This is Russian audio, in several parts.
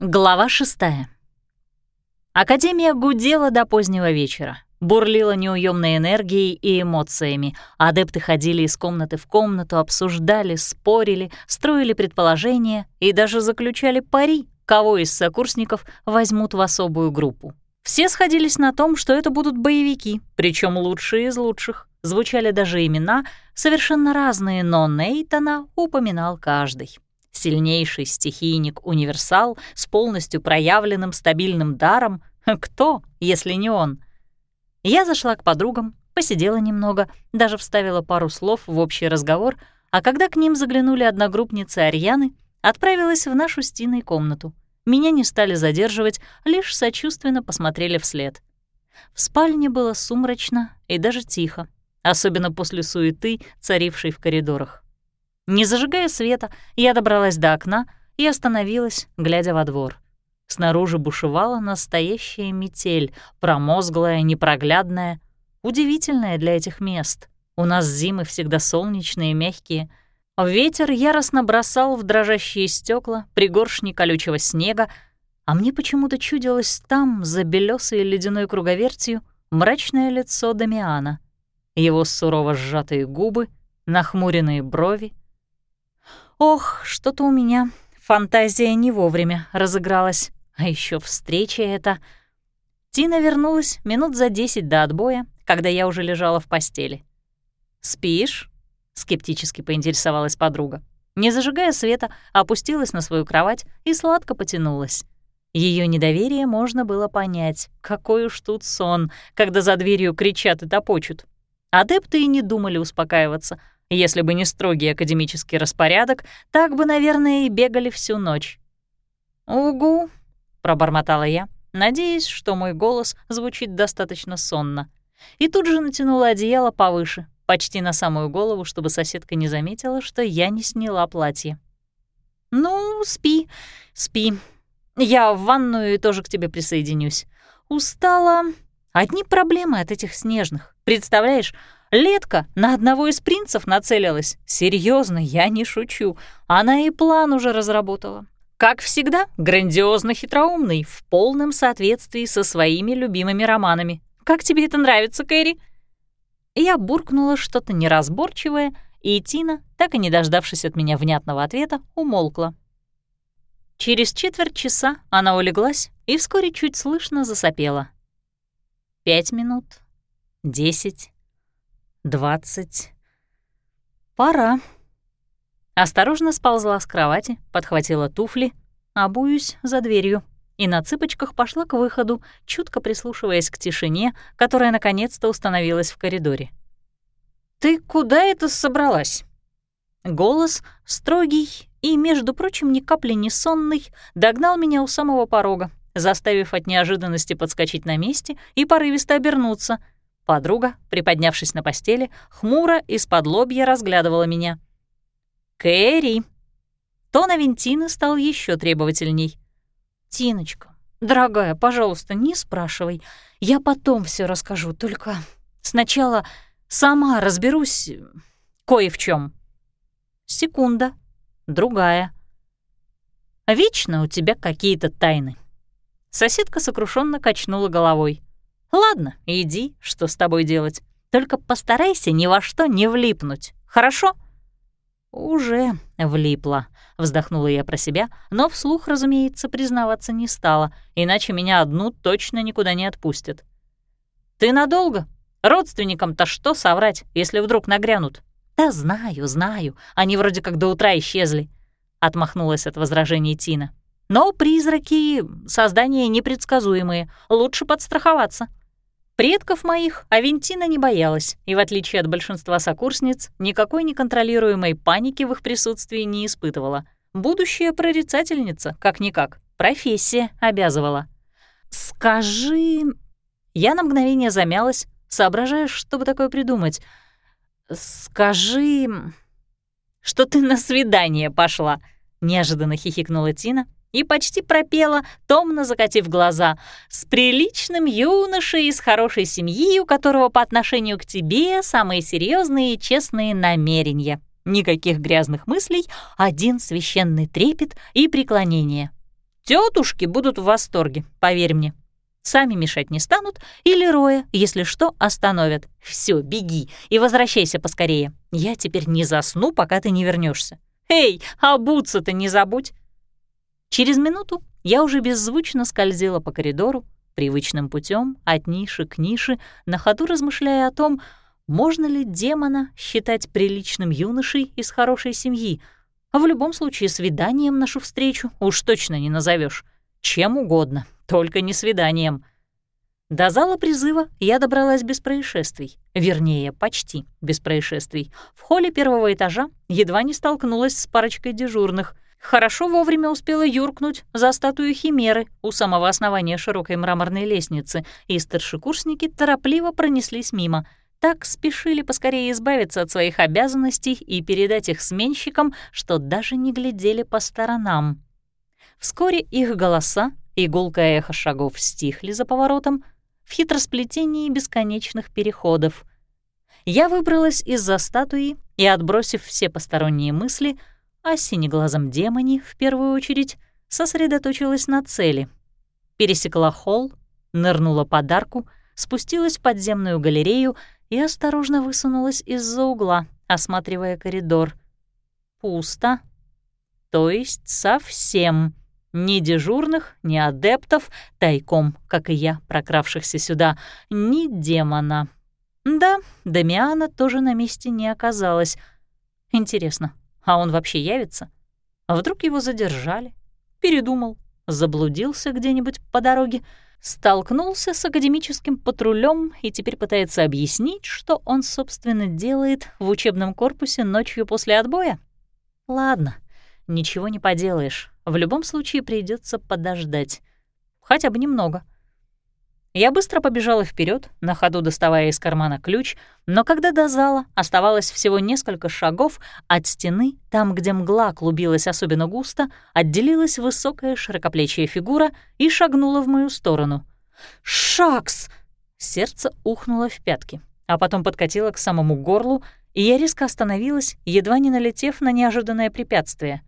Глава шестая. Академия гудела до позднего вечера, бурлила неуемной энергией и эмоциями. Адепты ходили из комнаты в комнату, обсуждали, спорили, строили предположения и даже заключали пари, кого из сокурсников возьмут в особую группу. Все сходились на том, что это будут боевики, причем лучшие из лучших. Звучали даже имена, совершенно разные, но Нейтана упоминал каждый. Сильнейший стихийник-универсал с полностью проявленным стабильным даром. Кто, если не он? Я зашла к подругам, посидела немного, даже вставила пару слов в общий разговор, а когда к ним заглянули одногруппницы Арьяны, отправилась в нашу стиной комнату. Меня не стали задерживать, лишь сочувственно посмотрели вслед. В спальне было сумрачно и даже тихо, особенно после суеты, царившей в коридорах. Не зажигая света, я добралась до окна и остановилась, глядя во двор. Снаружи бушевала настоящая метель, промозглая, непроглядная, удивительная для этих мест. У нас зимы всегда солнечные, мягкие. Ветер яростно бросал в дрожащие стекла пригоршни колючего снега, а мне почему-то чудилось там, за белёсой ледяной круговертью, мрачное лицо Дамиана, его сурово сжатые губы, нахмуренные брови, Ох, что-то у меня фантазия не вовремя разыгралась. А еще встреча эта. Тина вернулась минут за десять до отбоя, когда я уже лежала в постели. «Спишь?» — скептически поинтересовалась подруга. Не зажигая света, опустилась на свою кровать и сладко потянулась. Ее недоверие можно было понять. Какой уж тут сон, когда за дверью кричат и топочут. Адепты и не думали успокаиваться — если бы не строгий академический распорядок, так бы, наверное, и бегали всю ночь. «Угу», — пробормотала я, надеясь, что мой голос звучит достаточно сонно. И тут же натянула одеяло повыше, почти на самую голову, чтобы соседка не заметила, что я не сняла платье. «Ну, спи, спи. Я в ванную и тоже к тебе присоединюсь. Устала. Одни проблемы от этих снежных. Представляешь, Летка на одного из принцев нацелилась. Серьезно, я не шучу. Она и план уже разработала. Как всегда, грандиозно хитроумный, в полном соответствии со своими любимыми романами. Как тебе это нравится, Кэрри? Я буркнула что-то неразборчивое, и Тина, так и не дождавшись от меня внятного ответа, умолкла. Через четверть часа она улеглась и вскоре чуть слышно засопела. Пять минут, десять, двадцать. Пора. Осторожно сползла с кровати, подхватила туфли, обуюсь за дверью и на цыпочках пошла к выходу, чутко прислушиваясь к тишине, которая наконец-то установилась в коридоре. «Ты куда это собралась?» Голос, строгий и, между прочим, ни капли не сонный, догнал меня у самого порога, заставив от неожиданности подскочить на месте и порывисто обернуться — Подруга, приподнявшись на постели, хмуро из-под лобья разглядывала меня. «Кэрри!» Тон Авентины стал еще требовательней. «Тиночка, дорогая, пожалуйста, не спрашивай. Я потом все расскажу, только сначала сама разберусь кое в чем. Секунда, другая. Вечно у тебя какие-то тайны. Соседка сокрушенно качнула головой. «Ладно, иди, что с тобой делать. Только постарайся ни во что не влипнуть, хорошо?» «Уже влипла», — вздохнула я про себя, но вслух, разумеется, признаваться не стала, иначе меня одну точно никуда не отпустят. «Ты надолго? Родственникам-то что соврать, если вдруг нагрянут?» «Да знаю, знаю, они вроде как до утра исчезли», — отмахнулась от возражений Тина. «Но призраки — создания непредсказуемые, лучше подстраховаться». Предков моих Авентина не боялась и, в отличие от большинства сокурсниц, никакой неконтролируемой паники в их присутствии не испытывала. Будущая прорицательница, как-никак, профессия обязывала. «Скажи...» Я на мгновение замялась, соображая, чтобы такое придумать. «Скажи...» «Что ты на свидание пошла?» — неожиданно хихикнула Тина, и почти пропела, томно закатив глаза, «С приличным юношей из хорошей семьи, у которого по отношению к тебе самые серьезные и честные намерения. Никаких грязных мыслей, один священный трепет и преклонение». Тетушки будут в восторге, поверь мне. Сами мешать не станут, или Роя, если что, остановят. Все, беги и возвращайся поскорее. Я теперь не засну, пока ты не вернешься. Эй, обуться-то не забудь. Через минуту я уже беззвучно скользила по коридору, привычным путем от ниши к нише, на ходу размышляя о том, можно ли демона считать приличным юношей из хорошей семьи. А в любом случае свиданием нашу встречу уж точно не назовешь. Чем угодно, только не свиданием. До зала призыва я добралась без происшествий. Вернее, почти без происшествий. В холле первого этажа едва не столкнулась с парочкой дежурных — Хорошо вовремя успела юркнуть за статую Химеры у самого основания широкой мраморной лестницы, и старшекурсники торопливо пронеслись мимо. Так спешили поскорее избавиться от своих обязанностей и передать их сменщикам, что даже не глядели по сторонам. Вскоре их голоса и эхо шагов стихли за поворотом в хитросплетении бесконечных переходов. Я выбралась из-за статуи и, отбросив все посторонние мысли, — а синеглазом демоне, в первую очередь, сосредоточилась на цели. Пересекла холл, нырнула под арку, спустилась в подземную галерею и осторожно высунулась из-за угла, осматривая коридор. Пусто. То есть совсем. Ни дежурных, ни адептов, тайком, как и я, прокравшихся сюда, ни демона. Да, Дамиана тоже на месте не оказалась. Интересно, а он вообще явится? А вдруг его задержали? Передумал, заблудился где-нибудь по дороге, столкнулся с академическим патрулем и теперь пытается объяснить, что он, собственно, делает в учебном корпусе ночью после отбоя? Ладно, ничего не поделаешь. В любом случае придется подождать. Хотя бы немного — я быстро побежала вперед, на ходу доставая из кармана ключ, но когда до зала оставалось всего несколько шагов, от стены, там, где мгла клубилась особенно густо, отделилась высокая широкоплечья фигура и шагнула в мою сторону. «Шакс!» Сердце ухнуло в пятки, а потом подкатило к самому горлу, и я резко остановилась, едва не налетев на неожиданное препятствие.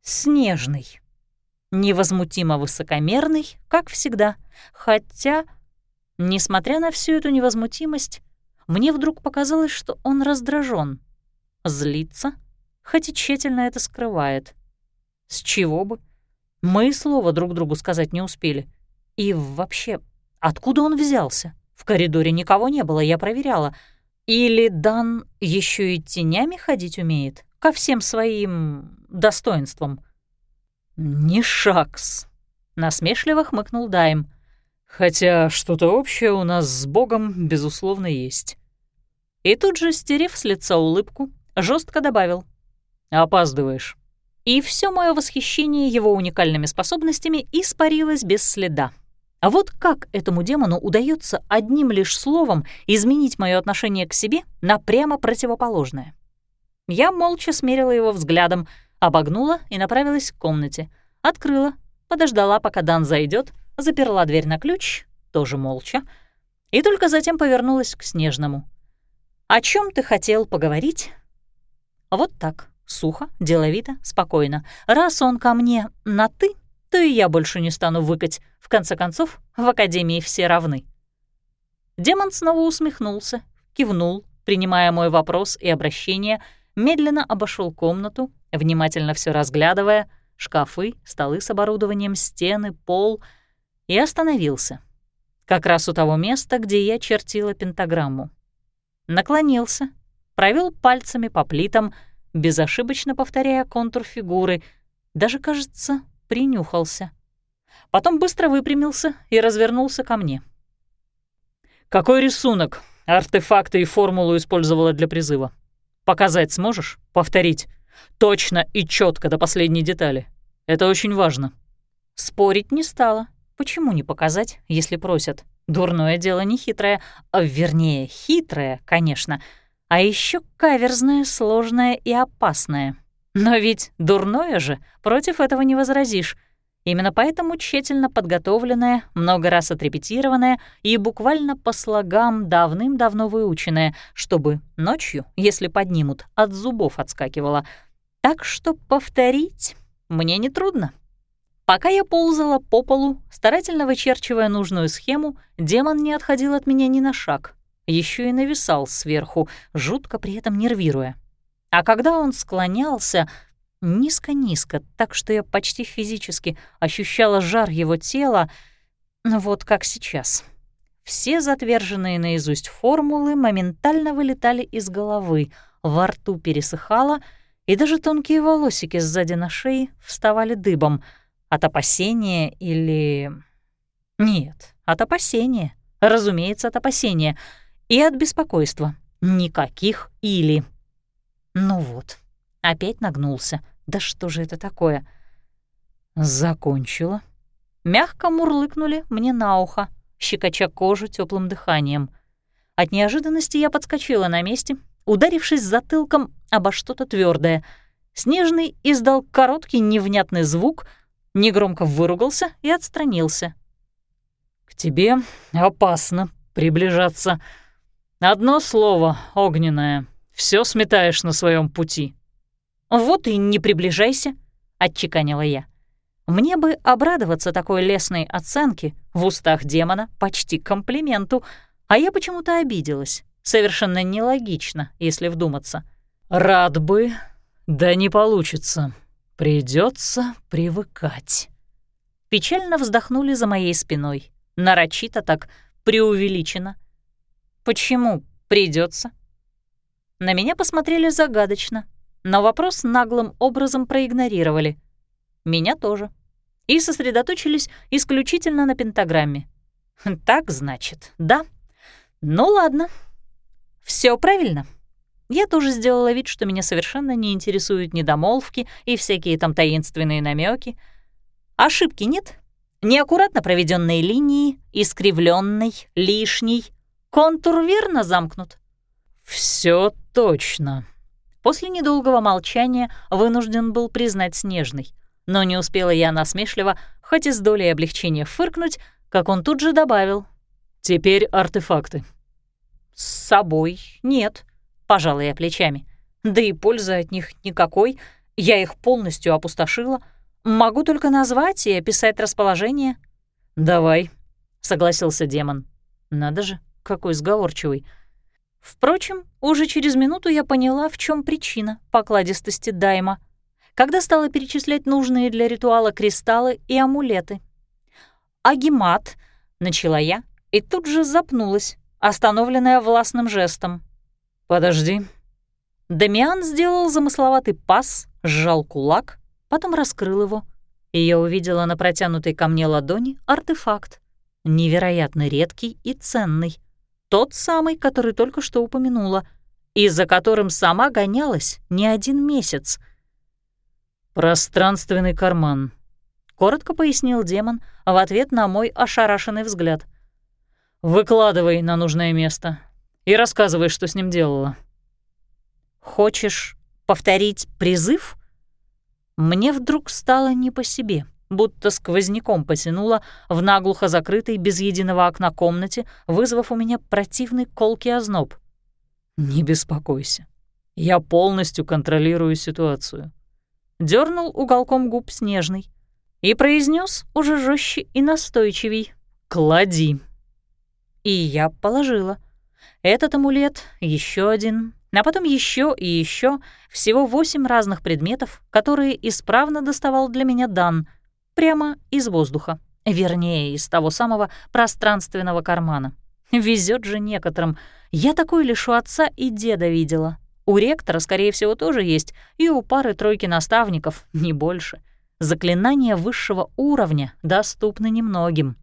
«Снежный!» Невозмутимо высокомерный, как всегда. Хотя, несмотря на всю эту невозмутимость, мне вдруг показалось, что он раздражен, злится, хоть и тщательно это скрывает. С чего бы? Мы слова друг другу сказать не успели. И вообще, откуда он взялся? В коридоре никого не было, я проверяла. Или Дан еще и тенями ходить умеет, ко всем своим достоинствам? «Не Шакс», — насмешливо хмыкнул Дайм. «Хотя что-то общее у нас с Богом, безусловно, есть». И тут же, стерев с лица улыбку, жестко добавил. «Опаздываешь». И все мое восхищение его уникальными способностями испарилось без следа. А вот как этому демону удается одним лишь словом изменить мое отношение к себе на прямо противоположное? Я молча смерила его взглядом — Обогнула и направилась к комнате. Открыла, подождала, пока Дан зайдет, заперла дверь на ключ, тоже молча, и только затем повернулась к Снежному. «О чем ты хотел поговорить?» Вот так, сухо, деловито, спокойно. Раз он ко мне на «ты», то и я больше не стану выкать. В конце концов, в Академии все равны. Демон снова усмехнулся, кивнул, принимая мой вопрос и обращение, медленно обошел комнату, внимательно все разглядывая, шкафы, столы с оборудованием, стены, пол, и остановился. Как раз у того места, где я чертила пентаграмму. Наклонился, провел пальцами по плитам, безошибочно повторяя контур фигуры, даже, кажется, принюхался. Потом быстро выпрямился и развернулся ко мне. «Какой рисунок, артефакты и формулу использовала для призыва? Показать сможешь? Повторить?» Точно и четко до последней детали. Это очень важно. Спорить не стала. Почему не показать, если просят? Дурное дело не хитрое, а вернее, хитрое, конечно, а еще каверзное, сложное и опасное. Но ведь дурное же, против этого не возразишь. Именно поэтому тщательно подготовленное, много раз отрепетированное и буквально по слогам давным-давно выученное, чтобы ночью, если поднимут, от зубов отскакивало — так что повторить мне нетрудно. Пока я ползала по полу, старательно вычерчивая нужную схему, демон не отходил от меня ни на шаг, еще и нависал сверху, жутко при этом нервируя. А когда он склонялся низко-низко, так что я почти физически ощущала жар его тела, вот как сейчас. Все затверженные наизусть формулы моментально вылетали из головы, во рту пересыхало, и даже тонкие волосики сзади на шее вставали дыбом. От опасения или... Нет, от опасения. Разумеется, от опасения. И от беспокойства. Никаких «или». Ну вот, опять нагнулся. Да что же это такое? Закончила. Мягко мурлыкнули мне на ухо, щекоча кожу теплым дыханием. От неожиданности я подскочила на месте, ударившись затылком обо что-то твердое. Снежный издал короткий невнятный звук, негромко выругался и отстранился. «К тебе опасно приближаться. Одно слово, огненное, все сметаешь на своем пути». «Вот и не приближайся», — отчеканила я. Мне бы обрадоваться такой лесной оценке в устах демона почти комплименту, а я почему-то обиделась. Совершенно нелогично, если вдуматься. «Рад бы, да не получится. Придется привыкать». Печально вздохнули за моей спиной. Нарочито так, преувеличено. «Почему придется? На меня посмотрели загадочно, но вопрос наглым образом проигнорировали. Меня тоже. И сосредоточились исключительно на пентаграмме. Так, значит, да? Ну ладно. Все правильно. Я тоже сделала вид, что меня совершенно не интересуют недомолвки и всякие там таинственные намеки. Ошибки нет? Неаккуратно проведенные линии, искривленный, лишний. Контур верно замкнут? Все точно. После недолгого молчания вынужден был признать Снежный — но не успела я насмешливо, хоть и с долей облегчения фыркнуть, как он тут же добавил. «Теперь артефакты». «С собой нет», — пожала я плечами. «Да и пользы от них никакой. Я их полностью опустошила. Могу только назвать и описать расположение». «Давай», — согласился демон. «Надо же, какой сговорчивый». Впрочем, уже через минуту я поняла, в чем причина покладистости Дайма — когда стала перечислять нужные для ритуала кристаллы и амулеты. «Агимат», — начала я, и тут же запнулась, остановленная властным жестом. «Подожди». Дамиан сделал замысловатый пас, сжал кулак, потом раскрыл его, и я увидела на протянутой ко мне ладони артефакт, невероятно редкий и ценный, тот самый, который только что упомянула, и за которым сама гонялась не один месяц — «Пространственный карман», — коротко пояснил демон в ответ на мой ошарашенный взгляд. «Выкладывай на нужное место и рассказывай, что с ним делала». «Хочешь повторить призыв?» Мне вдруг стало не по себе, будто сквозняком потянуло в наглухо закрытой без единого окна комнате, вызвав у меня противный колкий озноб. «Не беспокойся, я полностью контролирую ситуацию», дернул уголком губ снежный и произнес уже жестче и настойчивей «Клади». И я положила. Этот амулет, еще один, а потом еще и еще, всего восемь разных предметов, которые исправно доставал для меня Дан, прямо из воздуха, вернее, из того самого пространственного кармана. Везет же некоторым. Я такой лишь у отца и деда видела. У ректора, скорее всего, тоже есть, и у пары-тройки наставников, не больше. Заклинания высшего уровня доступны немногим.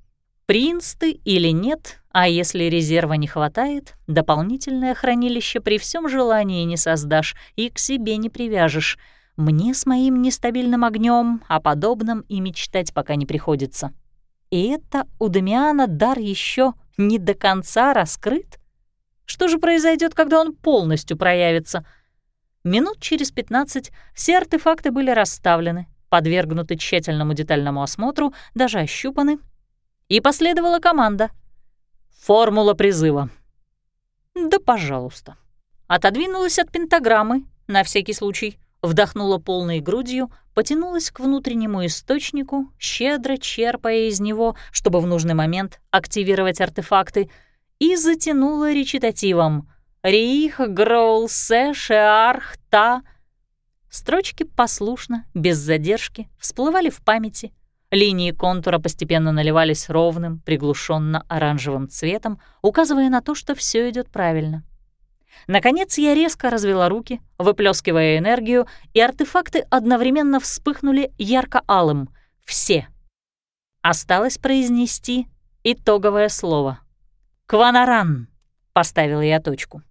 Принц ты или нет, а если резерва не хватает, дополнительное хранилище при всем желании не создашь и к себе не привяжешь. Мне с моим нестабильным огнем о подобном и мечтать пока не приходится. И это у Дамиана дар еще не до конца раскрыт? Что же произойдет, когда он полностью проявится? Минут через 15 все артефакты были расставлены, подвергнуты тщательному детальному осмотру, даже ощупаны. И последовала команда. «Формула призыва». «Да, пожалуйста». Отодвинулась от пентаграммы, на всякий случай, вдохнула полной грудью, потянулась к внутреннему источнику, щедро черпая из него, чтобы в нужный момент активировать артефакты, и затянула речитативом «Рих, Гроул, Се, Шеарх, Та». Строчки послушно, без задержки, всплывали в памяти. Линии контура постепенно наливались ровным, приглушенно оранжевым цветом, указывая на то, что все идет правильно. Наконец я резко развела руки, выплескивая энергию, и артефакты одновременно вспыхнули ярко-алым. Все. Осталось произнести итоговое слово. «Кванаран!» — поставила я точку.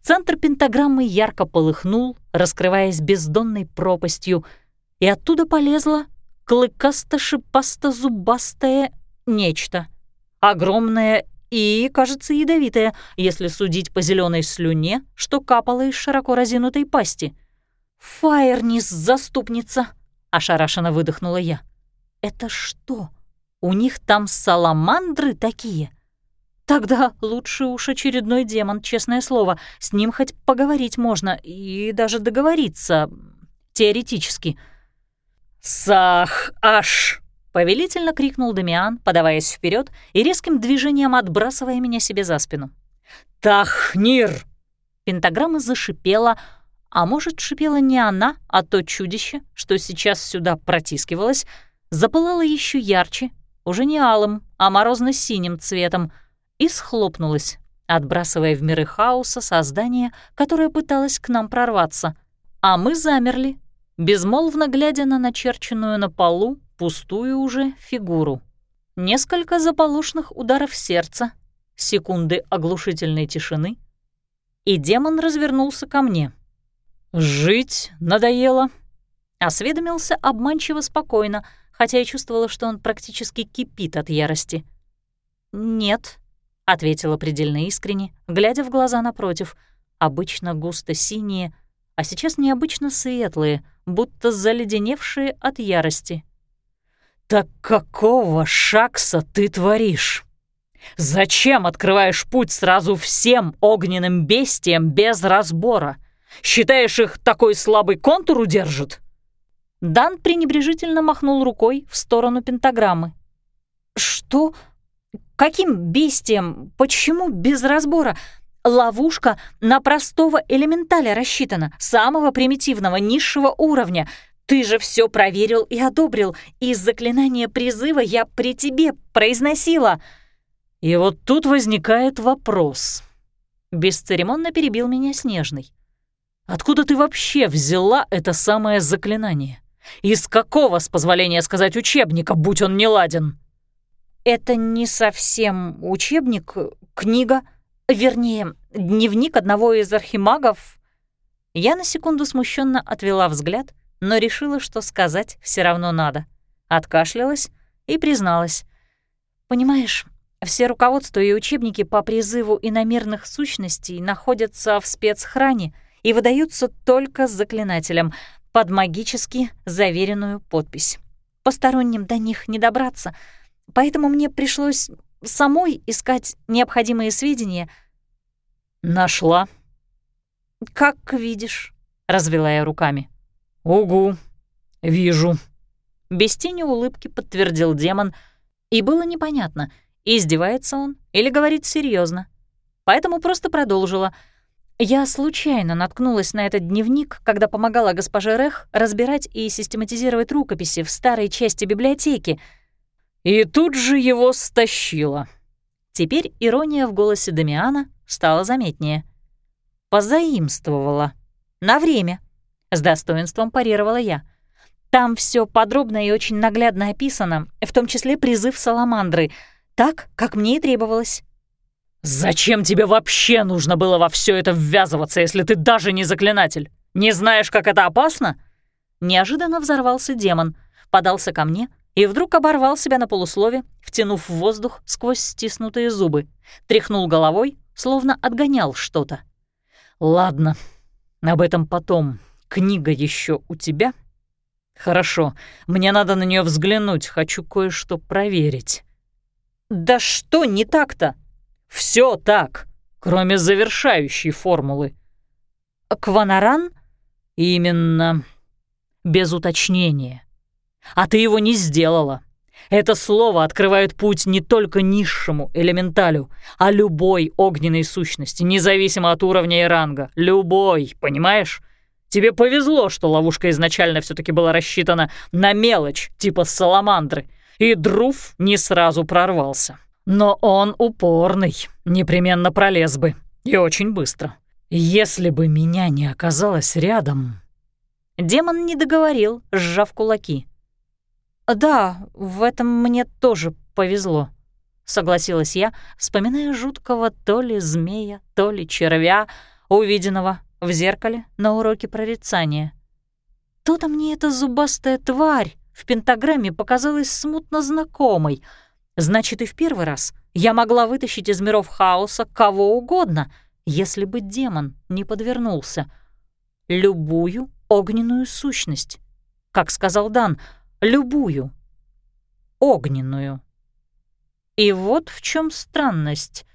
Центр пентаграммы ярко полыхнул, раскрываясь бездонной пропастью, и оттуда полезло клыкасто-шипасто-зубастое нечто. Огромное и, кажется, ядовитое, если судить по зеленой слюне, что капало из широко разинутой пасти. «Фаернис, заступница!» — ошарашенно выдохнула я. «Это что? У них там саламандры такие?» Тогда лучше уж очередной демон, честное слово. С ним хоть поговорить можно и даже договориться. Теоретически. «Сах-аш!» — повелительно крикнул Дамиан, подаваясь вперед и резким движением отбрасывая меня себе за спину. «Тахнир!» Пентаграмма зашипела, а может, шипела не она, а то чудище, что сейчас сюда протискивалось, запылало еще ярче, уже не алым, а морозно-синим цветом — и схлопнулась, отбрасывая в миры хаоса создание, которое пыталось к нам прорваться. А мы замерли, безмолвно глядя на начерченную на полу пустую уже фигуру. Несколько заполошных ударов сердца, секунды оглушительной тишины, и демон развернулся ко мне. «Жить надоело», — осведомился обманчиво спокойно, хотя я чувствовала, что он практически кипит от ярости. «Нет», — ответила предельно искренне, глядя в глаза напротив, обычно густо синие, а сейчас необычно светлые, будто заледеневшие от ярости. «Так какого шакса ты творишь? Зачем открываешь путь сразу всем огненным бестиям без разбора? Считаешь, их такой слабый контур удержит?» Дан пренебрежительно махнул рукой в сторону пентаграммы. «Что?» Каким бестием? Почему без разбора? Ловушка на простого элементаля рассчитана, самого примитивного, низшего уровня. Ты же все проверил и одобрил, и заклинание призыва я при тебе произносила. И вот тут возникает вопрос. Бесцеремонно перебил меня Снежный. Откуда ты вообще взяла это самое заклинание? Из какого, с позволения сказать, учебника, будь он неладен? Это не совсем учебник, книга, вернее, дневник одного из архимагов. Я на секунду смущенно отвела взгляд, но решила, что сказать все равно надо. Откашлялась и призналась. «Понимаешь, все руководства и учебники по призыву иномерных сущностей находятся в спецхране и выдаются только заклинателям под магически заверенную подпись. Посторонним до них не добраться — поэтому мне пришлось самой искать необходимые сведения. «Нашла?» «Как видишь», — развела я руками. «Угу, вижу». Без тени улыбки подтвердил демон, и было непонятно, издевается он или говорит серьезно. Поэтому просто продолжила. Я случайно наткнулась на этот дневник, когда помогала госпоже Рех разбирать и систематизировать рукописи в старой части библиотеки — и тут же его стащила. Теперь ирония в голосе Дамиана стала заметнее. Позаимствовала. На время. С достоинством парировала я. Там все подробно и очень наглядно описано, в том числе призыв Саламандры, так, как мне и требовалось. «Зачем тебе вообще нужно было во все это ввязываться, если ты даже не заклинатель? Не знаешь, как это опасно?» Неожиданно взорвался демон, подался ко мне, и вдруг оборвал себя на полуслове, втянув в воздух сквозь стиснутые зубы, тряхнул головой, словно отгонял что-то. «Ладно, об этом потом. Книга еще у тебя?» «Хорошо, мне надо на нее взглянуть, хочу кое-что проверить». «Да что не так-то?» Все так, кроме завершающей формулы». «Кванаран?» «Именно. без уточнения. А ты его не сделала. Это слово открывает путь не только низшему элементалю, а любой огненной сущности, независимо от уровня и ранга. Любой, понимаешь? Тебе повезло, что ловушка изначально все таки была рассчитана на мелочь, типа саламандры, и Друф не сразу прорвался. Но он упорный, непременно пролез бы, и очень быстро. Если бы меня не оказалось рядом... Демон не договорил, сжав кулаки. «Да, в этом мне тоже повезло», — согласилась я, вспоминая жуткого то ли змея, то ли червя, увиденного в зеркале на уроке прорицания. То-то мне эта зубастая тварь в пентаграмме показалась смутно знакомой. Значит, и в первый раз я могла вытащить из миров хаоса кого угодно, если бы демон не подвернулся. Любую огненную сущность. Как сказал Дан, любую. Огненную. И вот в чем странность.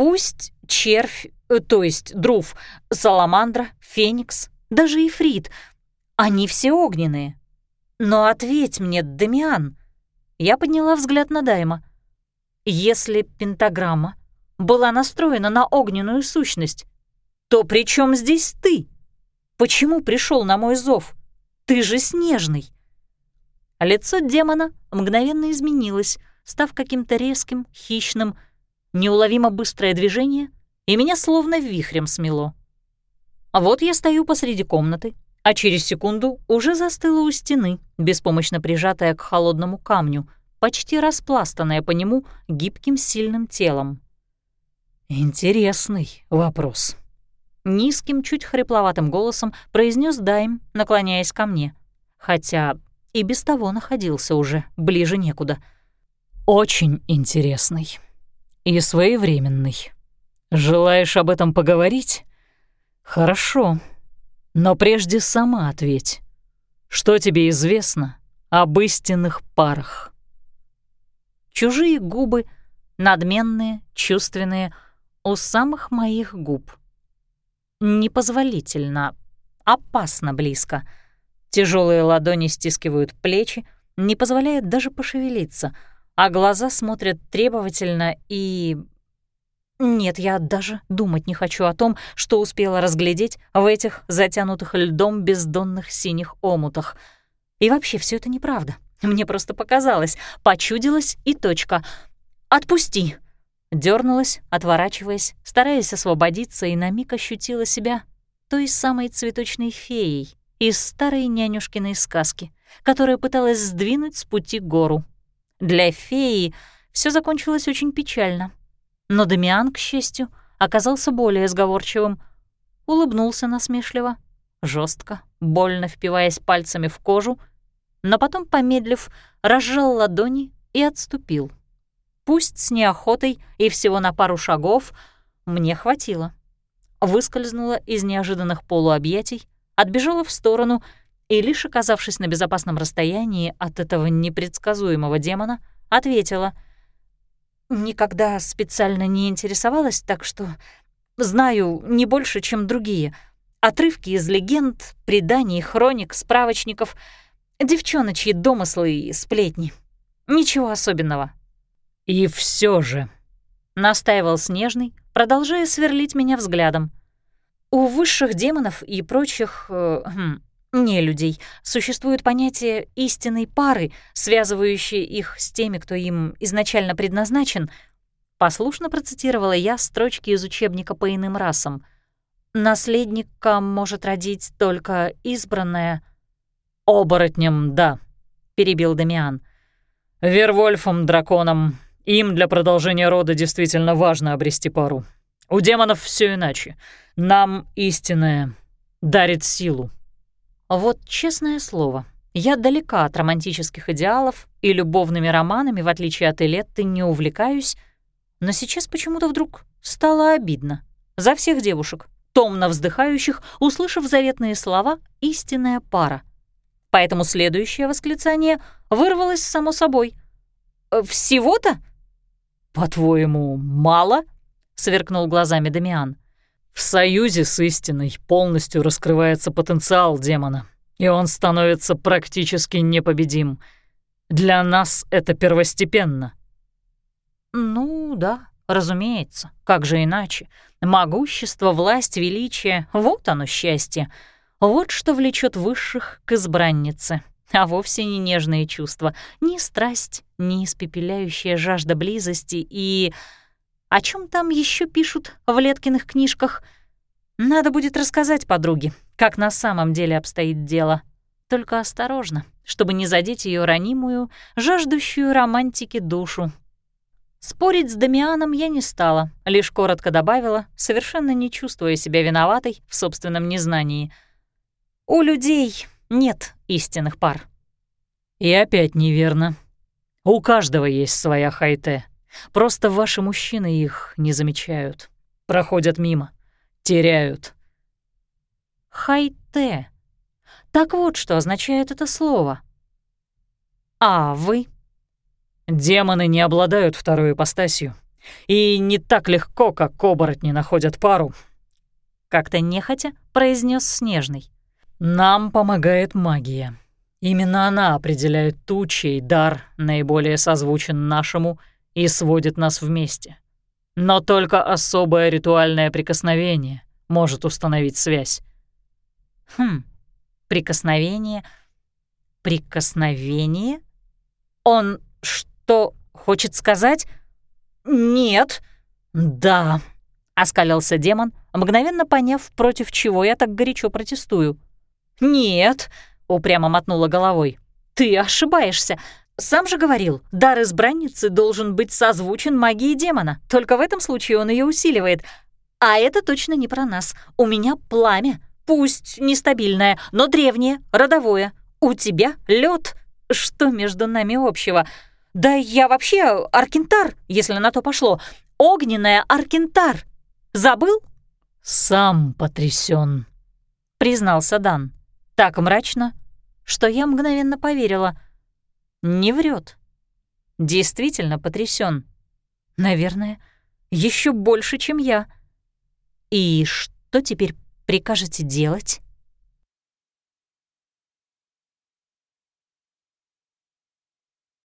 Пусть червь Э, то есть Друв, Саламандра, Феникс, даже Ифрит. Они все огненные. Но ответь мне, Дамиан. Я подняла взгляд на Дайма. Если пентаграмма была настроена на огненную сущность, то при чем здесь ты? Почему пришел на мой зов? Ты же снежный. Лицо демона мгновенно изменилось, став каким-то резким, хищным, неуловимо быстрое движение — и меня словно вихрем смело. А вот я стою посреди комнаты, а через секунду уже застыла у стены, беспомощно прижатая к холодному камню, почти распластанная по нему гибким сильным телом. «Интересный вопрос», — низким, чуть хрипловатым голосом произнес Дайм, наклоняясь ко мне, хотя и без того находился уже ближе некуда. «Очень интересный и своевременный». Желаешь об этом поговорить? Хорошо. Но прежде сама ответь. Что тебе известно об истинных парах? Чужие губы, надменные, чувственные, у самых моих губ. Непозволительно, опасно близко. Тяжелые ладони стискивают плечи, не позволяют даже пошевелиться, а глаза смотрят требовательно и нет, я даже думать не хочу о том, что успела разглядеть в этих затянутых льдом бездонных синих омутах. И вообще все это неправда. Мне просто показалось, почудилась и точка. «Отпусти!» Дёрнулась, отворачиваясь, стараясь освободиться, и на миг ощутила себя той самой цветочной феей из старой нянюшкиной сказки, которая пыталась сдвинуть с пути гору. Для феи все закончилось очень печально — но Дамиан, к счастью, оказался более сговорчивым. Улыбнулся насмешливо, жестко, больно впиваясь пальцами в кожу, но потом, помедлив, разжал ладони и отступил. Пусть с неохотой и всего на пару шагов, мне хватило. Выскользнула из неожиданных полуобъятий, отбежала в сторону и, лишь оказавшись на безопасном расстоянии от этого непредсказуемого демона, ответила — Никогда специально не интересовалась, так что знаю не больше, чем другие. Отрывки из легенд, преданий, хроник, справочников, девчоночьи домыслы и сплетни. Ничего особенного. «И все же», — настаивал Снежный, продолжая сверлить меня взглядом. «У высших демонов и прочих... Э, хм, не людей, существует понятие истинной пары, связывающее их с теми, кто им изначально предназначен. Послушно процитировала я строчки из учебника по иным расам. Наследника может родить только избранная. «Оборотнем, да», — перебил Дамиан. «Вервольфом, драконом. Им для продолжения рода действительно важно обрести пару. У демонов все иначе. Нам истинное дарит силу». Вот честное слово, я далека от романтических идеалов и любовными романами, в отличие от Элетты, не увлекаюсь, но сейчас почему-то вдруг стало обидно за всех девушек, томно вздыхающих, услышав заветные слова «истинная пара». Поэтому следующее восклицание вырвалось само собой. «Э, «Всего-то?» «По-твоему, мало?» — сверкнул глазами Дамиан. В союзе с истиной полностью раскрывается потенциал демона, и он становится практически непобедим. Для нас это первостепенно». «Ну да, разумеется, как же иначе? Могущество, власть, величие — вот оно счастье. Вот что влечет высших к избраннице, а вовсе не нежные чувства, ни страсть, ни испепеляющая жажда близости и... О чем там еще пишут в Леткиных книжках? Надо будет рассказать подруге, как на самом деле обстоит дело. Только осторожно, чтобы не задеть ее ранимую, жаждущую романтики душу. Спорить с Дамианом я не стала, лишь коротко добавила, совершенно не чувствуя себя виноватой в собственном незнании. У людей нет истинных пар. И опять неверно. У каждого есть своя хайте. Просто ваши мужчины их не замечают. Проходят мимо. Теряют. Хайте. Так вот, что означает это слово. А вы? Демоны не обладают второй ипостасью. И не так легко, как оборотни находят пару. Как-то нехотя произнес Снежный. Нам помогает магия. Именно она определяет ту, чей дар наиболее созвучен нашему и сводит нас вместе. Но только особое ритуальное прикосновение может установить связь. Хм, прикосновение... Прикосновение? Он что, хочет сказать? Нет. Да, — оскалился демон, мгновенно поняв, против чего я так горячо протестую. «Нет», — упрямо мотнула головой, — «ты ошибаешься. Сам же говорил, дар избранницы должен быть созвучен магии демона, только в этом случае он ее усиливает. А это точно не про нас. У меня пламя, пусть нестабильное, но древнее, родовое. У тебя лед. Что между нами общего? Да я вообще аркентар, если на то пошло. Огненная аркентар. Забыл? Сам потрясен, признался Дан. Так мрачно, что я мгновенно поверила — не врет. Действительно потрясен. Наверное, еще больше, чем я. И что теперь прикажете делать?